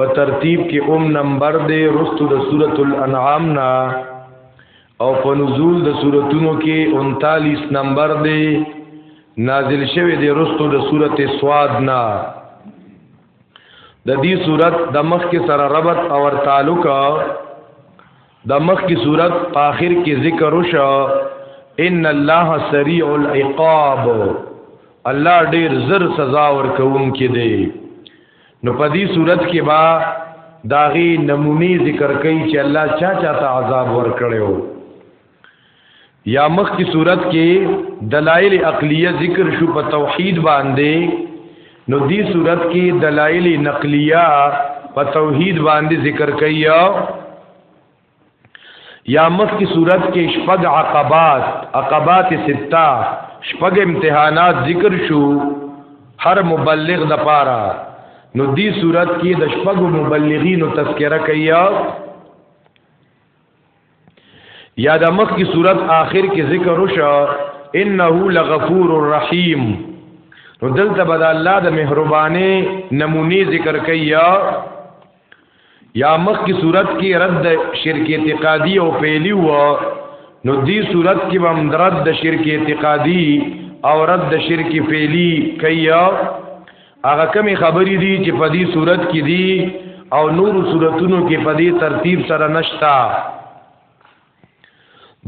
په ترتیب کې اوم نمبر دی رستو د سورۃ الانعام نا او په نزول د سوراتونو کې 39 نمبر دی نازل شوی دی رستو د سورۃ سواد نا د دې سورۃ د مخ کې سره ربط او تعلق د مخ کې سورۃ په اخر کې ذکر وشو ان الله سریع العقاب الله ډیر زر سزا ورکوونکی دی نو په دې صورت کې با داغي نمونی ذکر کوي چې الله چا چاته عذاب ورکړیو یا مخ کی صورت کې دلایل عقلیه ذکر شو په توحید باندې نو دې صورت کې دلایل نقلیه په توحید باندې ذکر کوي یا مخ کی صورت کې شپږ عقبات عقبات ستا شپږ امتحانات ذکر شو هر مبلغ د پاره نو دی صورت کې د شپږ مبلغینو تذکرہ کوي یا د مخ کی صورت آخر کې ذکر وشو انه لغفور الرحیم نو دلته بد الله د مهرباني نمونی ذکر کوي یا مخ کی صورت کې رد شرک اعتقادی او فعلی و نو دی صورت کې بم رد شرک اعتقادی او رد شرک فعلی کیا هغه کمی خبرې دي چې په دې صورت کې دي او نور صورتونو کې په دې ترتیب سره نشتا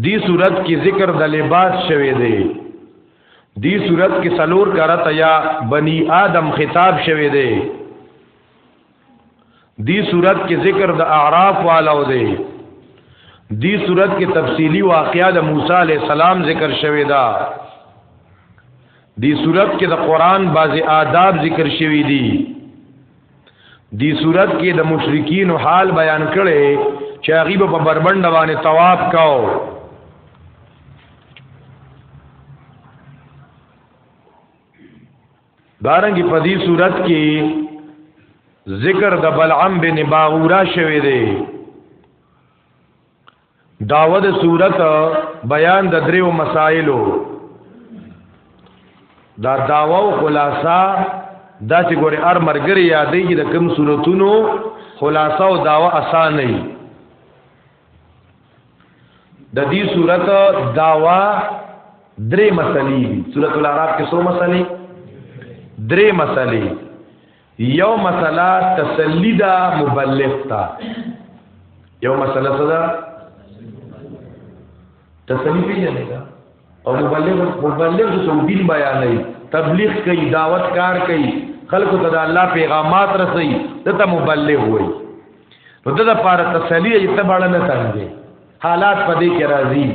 دی صورت کې ذکر د لباس شوی دی دی صورت کې سلور کرت یا بنی آدم خطاب شوی دی دی صورت کې ذکر د اعراف والو دی دی صورت کې تفصیلی واقعا د موسی علی السلام ذکر شوی دا دی صورت کې د قران بعضی آداب ذکر شوی دی دی صورت کې د مشرکین حال بیان کړي چې غیب په بربند باندې طواف کاو دارنګ په دې صورت کې ذکر د بلعم بن باغورا شوی دی داوه د صورت بیان د دریو مسائلو دا داوا او خلاصہ دا چې ګوره ار مرګري یادې کې د کم صورتونو خلاصہ او داوا اسان نه د دې صورت داوا درې مسلې دي صورت الاعراف کې څو مسلې درې مسلې یو مسله تسلی دا مبلغ تا یو مسله څه ده تسلی پیژنې دا او مبلغ مبلغ څه دین بیانې تبلیغ کوي دعوت کار کوي خلکو ته د الله پیغامات رسي دته مبلغ وي نو دغه لپاره تسلی یې ته باندې نه څنګه حالات په دې کې راځي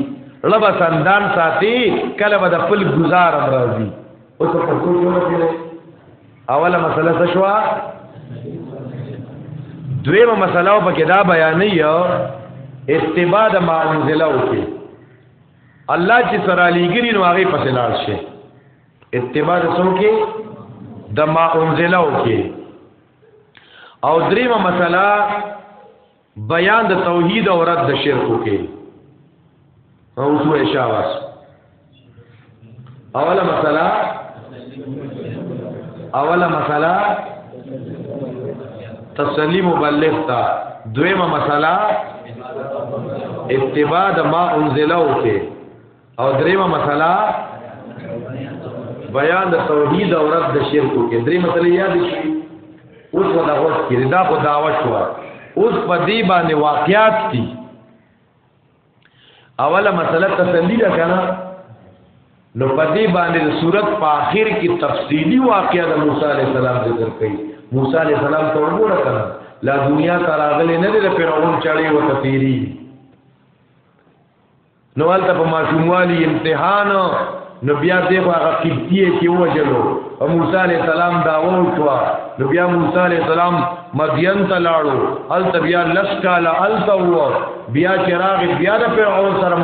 لبا سندان ساتي کله به د خپل گزار راځي او څه په څه جوړه کړي اوله مسله څه شو دویمه مسله په کې دا بیانې یو اتباع د ما انزل او کې الله چې سره لګري نو هغه پسې لاړ شي اتباع د څو کې د ما انزل او کې او دریمه مسله بیان د توحید او رد د شرک کې او څو اشاواس اوله مسله اوله مسله تسلیم مبلغ تا دویمه مسله اتباع ما انزلو کې او دریمه مسله بیان د توحید او رد د شرک کې درې مسلې یاد شي اوس ودا اوس کې دا خو داوا شو اوس په دې باندې واقعات دي اوله مسله تسلی ده کنه نو په دې باندې د صورت په اخر کې تفصیلی واقعا د موسی علی السلام ذکر کړي موسی علی السلام ته وګوره کنه لا دنیا ته راغلي نه دي د فرعون چړې وته تیری نو هلته په ماشوموالي امتحان نو بیا دې خو هغه قبطیه کې وجلو او موسی عليه السلام دا ووتوا نو بیا موسی عليه السلام مدین ته لاړو هلته بیا لس کاله هلته وو بیا چراغ بیا د فرعون سره